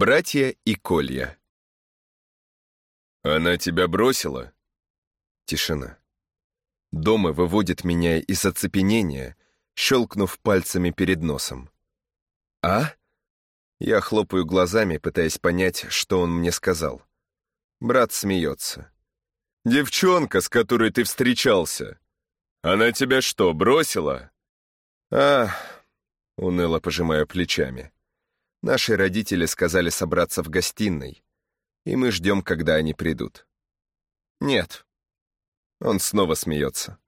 Братья и Колья. «Она тебя бросила?» Тишина. Дома выводит меня из оцепенения, щелкнув пальцами перед носом. «А?» Я хлопаю глазами, пытаясь понять, что он мне сказал. Брат смеется. «Девчонка, с которой ты встречался, она тебя что, бросила?» «А...» — уныло пожимаю плечами. Наши родители сказали собраться в гостиной, и мы ждем, когда они придут. Нет. Он снова смеется.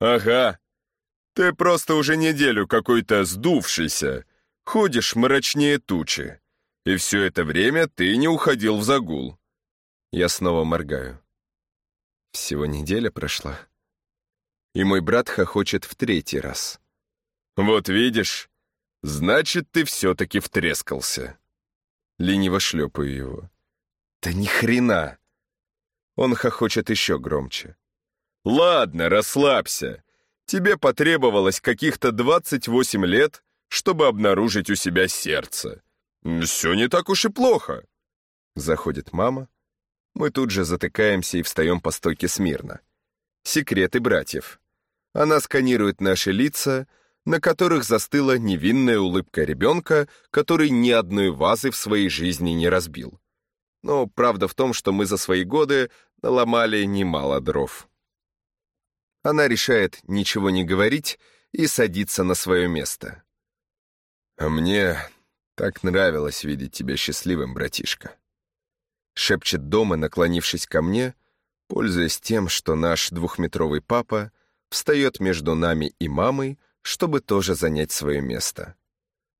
Ага. Ты просто уже неделю какой-то сдувшийся, ходишь мрачнее тучи, и все это время ты не уходил в загул. Я снова моргаю. Всего неделя прошла. И мой брат хохочет в третий раз. Вот видишь, Значит, ты все-таки втрескался. Лениво шлепаю его. Да ни хрена! Он хохочет еще громче. Ладно, расслабься. Тебе потребовалось каких-то 28 лет, чтобы обнаружить у себя сердце. Все не так уж и плохо. Заходит мама. Мы тут же затыкаемся и встаем по стойке смирно. Секреты братьев. Она сканирует наши лица, на которых застыла невинная улыбка ребенка, который ни одной вазы в своей жизни не разбил. Но правда в том, что мы за свои годы наломали немало дров. Она решает ничего не говорить и садится на свое место. «А мне так нравилось видеть тебя счастливым, братишка», — шепчет дома, наклонившись ко мне, пользуясь тем, что наш двухметровый папа встает между нами и мамой, чтобы тоже занять свое место.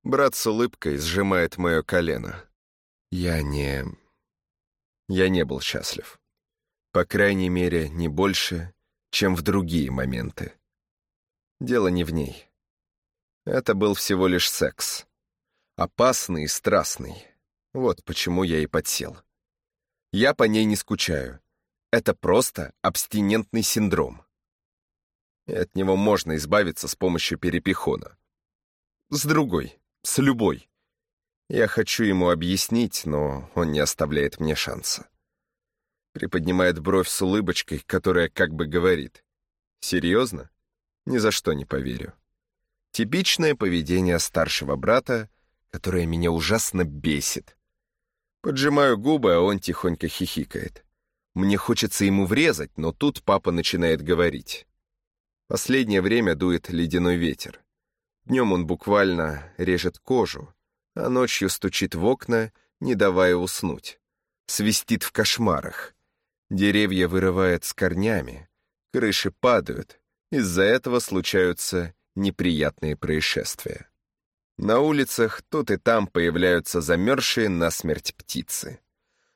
Брат с улыбкой сжимает мое колено. Я не... Я не был счастлив. По крайней мере, не больше, чем в другие моменты. Дело не в ней. Это был всего лишь секс. Опасный и страстный. Вот почему я и подсел. Я по ней не скучаю. Это просто абстинентный синдром и от него можно избавиться с помощью перепихона. С другой, с любой. Я хочу ему объяснить, но он не оставляет мне шанса. Приподнимает бровь с улыбочкой, которая как бы говорит. «Серьезно? Ни за что не поверю». Типичное поведение старшего брата, которое меня ужасно бесит. Поджимаю губы, а он тихонько хихикает. Мне хочется ему врезать, но тут папа начинает говорить. Последнее время дует ледяной ветер. Днем он буквально режет кожу, а ночью стучит в окна, не давая уснуть. Свистит в кошмарах. Деревья вырывает с корнями, крыши падают. Из-за этого случаются неприятные происшествия. На улицах тут и там появляются замерзшие насмерть птицы.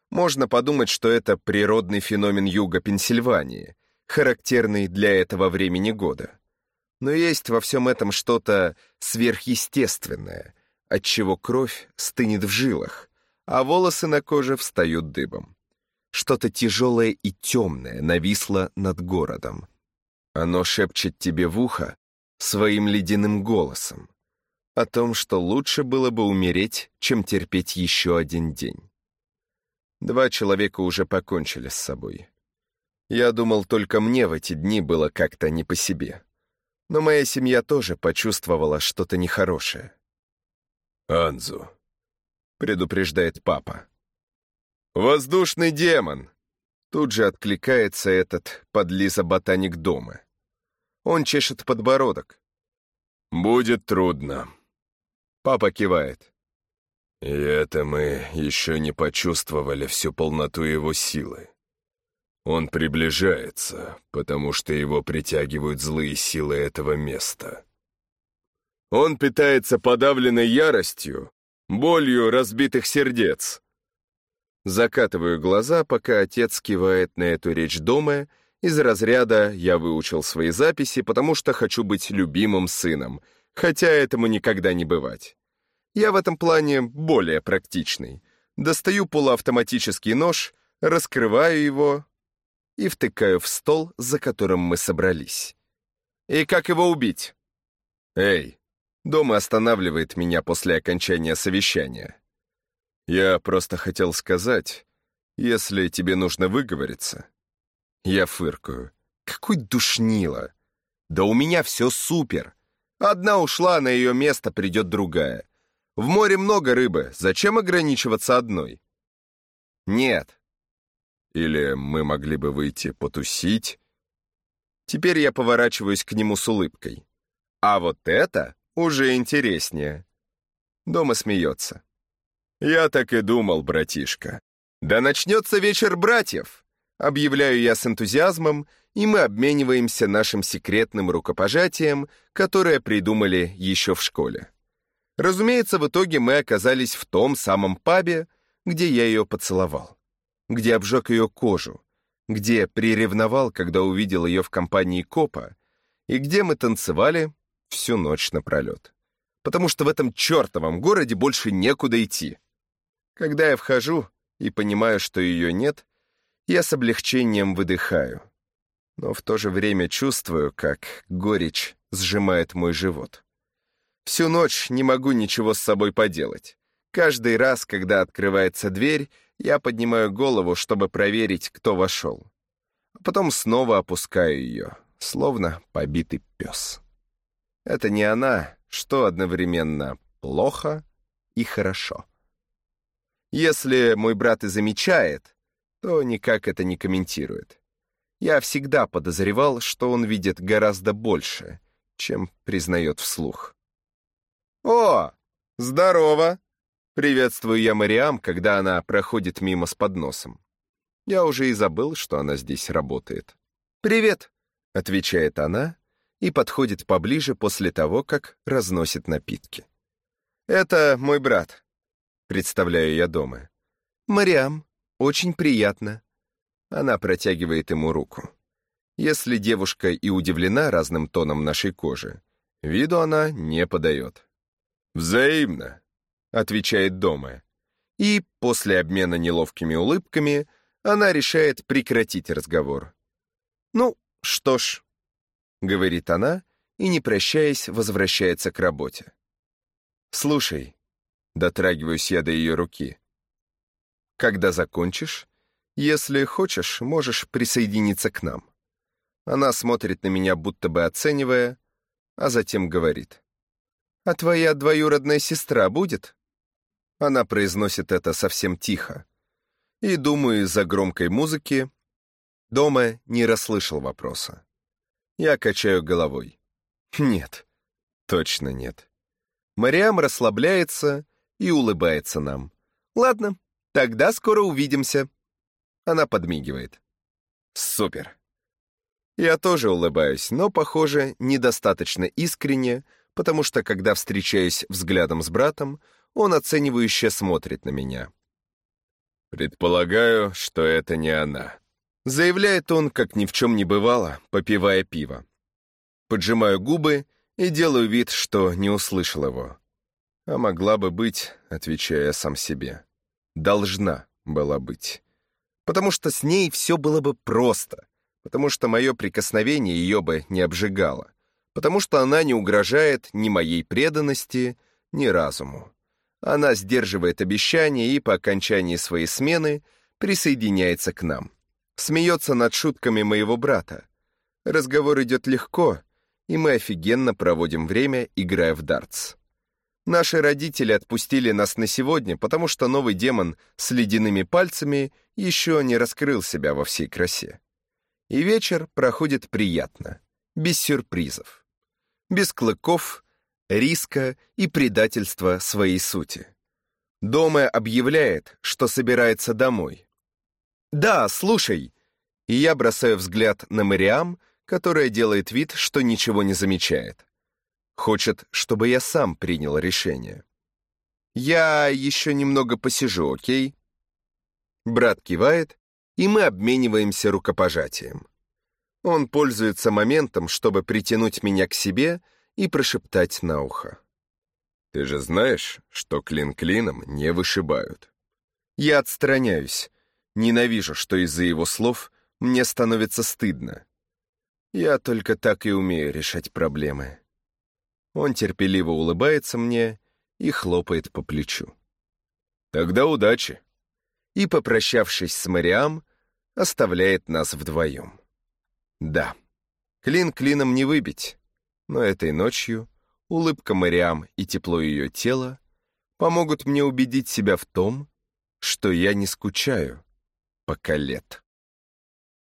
Можно подумать, что это природный феномен юга Пенсильвании — характерный для этого времени года. Но есть во всем этом что-то сверхъестественное, отчего кровь стынет в жилах, а волосы на коже встают дыбом. Что-то тяжелое и темное нависло над городом. Оно шепчет тебе в ухо своим ледяным голосом о том, что лучше было бы умереть, чем терпеть еще один день. Два человека уже покончили с собой. Я думал, только мне в эти дни было как-то не по себе. Но моя семья тоже почувствовала что-то нехорошее. «Анзу», — предупреждает папа. «Воздушный демон!» Тут же откликается этот подлиза-ботаник дома. Он чешет подбородок. «Будет трудно». Папа кивает. «И это мы еще не почувствовали всю полноту его силы. Он приближается, потому что его притягивают злые силы этого места. Он питается подавленной яростью, болью разбитых сердец. Закатываю глаза, пока отец кивает на эту речь дома, из разряда «я выучил свои записи, потому что хочу быть любимым сыном», хотя этому никогда не бывать. Я в этом плане более практичный. Достаю полуавтоматический нож, раскрываю его, и втыкаю в стол, за которым мы собрались. «И как его убить?» «Эй!» Дома останавливает меня после окончания совещания. Я просто хотел сказать, если тебе нужно выговориться. Я фыркаю. Какой душнило. Да у меня все супер. Одна ушла, на ее место придет другая. В море много рыбы, зачем ограничиваться одной? Нет. Или мы могли бы выйти потусить? Теперь я поворачиваюсь к нему с улыбкой. А вот это уже интереснее. Дома смеется. Я так и думал, братишка. Да начнется вечер братьев. Объявляю я с энтузиазмом, и мы обмениваемся нашим секретным рукопожатием, которое придумали еще в школе. Разумеется, в итоге мы оказались в том самом пабе, где я ее поцеловал, где обжег ее кожу, где приревновал, когда увидел ее в компании копа, и где мы танцевали всю ночь напролет. Потому что в этом чертовом городе больше некуда идти. Когда я вхожу и понимаю, что ее нет, я с облегчением выдыхаю, но в то же время чувствую, как горечь сжимает мой живот. Всю ночь не могу ничего с собой поделать. Каждый раз, когда открывается дверь, я поднимаю голову, чтобы проверить, кто вошел. А потом снова опускаю ее, словно побитый пес. Это не она, что одновременно плохо и хорошо. Если мой брат и замечает, то никак это не комментирует. Я всегда подозревал, что он видит гораздо больше, чем признает вслух. «О, здорово!» Приветствую я Мариам, когда она проходит мимо с подносом. Я уже и забыл, что она здесь работает. «Привет!» — отвечает она и подходит поближе после того, как разносит напитки. «Это мой брат», — представляю я дома. «Мариам, очень приятно». Она протягивает ему руку. Если девушка и удивлена разным тоном нашей кожи, виду она не подает. «Взаимно», — отвечает Дома. И после обмена неловкими улыбками она решает прекратить разговор. «Ну, что ж», — говорит она, и, не прощаясь, возвращается к работе. «Слушай», — дотрагиваюсь я до ее руки, «когда закончишь, если хочешь, можешь присоединиться к нам». Она смотрит на меня, будто бы оценивая, а затем говорит. «А твоя двоюродная сестра будет?» Она произносит это совсем тихо. И, думаю, из-за громкой музыки дома не расслышал вопроса. Я качаю головой. Нет, точно нет. Мариам расслабляется и улыбается нам. «Ладно, тогда скоро увидимся». Она подмигивает. «Супер». Я тоже улыбаюсь, но, похоже, недостаточно искренне, потому что, когда встречаюсь взглядом с братом, он оценивающе смотрит на меня. «Предполагаю, что это не она», — заявляет он, как ни в чем не бывало, попивая пиво. Поджимаю губы и делаю вид, что не услышал его. «А могла бы быть», — отвечаю я сам себе. «Должна была быть. Потому что с ней все было бы просто, потому что мое прикосновение ее бы не обжигало потому что она не угрожает ни моей преданности, ни разуму. Она сдерживает обещания и по окончании своей смены присоединяется к нам. Смеется над шутками моего брата. Разговор идет легко, и мы офигенно проводим время, играя в дартс. Наши родители отпустили нас на сегодня, потому что новый демон с ледяными пальцами еще не раскрыл себя во всей красе. И вечер проходит приятно, без сюрпризов без клыков, риска и предательства своей сути. Дома объявляет, что собирается домой. «Да, слушай!» И я бросаю взгляд на Мариам, которая делает вид, что ничего не замечает. Хочет, чтобы я сам принял решение. «Я еще немного посижу, окей?» Брат кивает, и мы обмениваемся рукопожатием. Он пользуется моментом, чтобы притянуть меня к себе и прошептать на ухо. «Ты же знаешь, что клин клином не вышибают». Я отстраняюсь. Ненавижу, что из-за его слов мне становится стыдно. Я только так и умею решать проблемы. Он терпеливо улыбается мне и хлопает по плечу. Тогда удачи. И, попрощавшись с Мариам, оставляет нас вдвоем. Да, клин клином не выбить, но этой ночью улыбка Мариам и тепло ее тела помогут мне убедить себя в том, что я не скучаю, пока лет.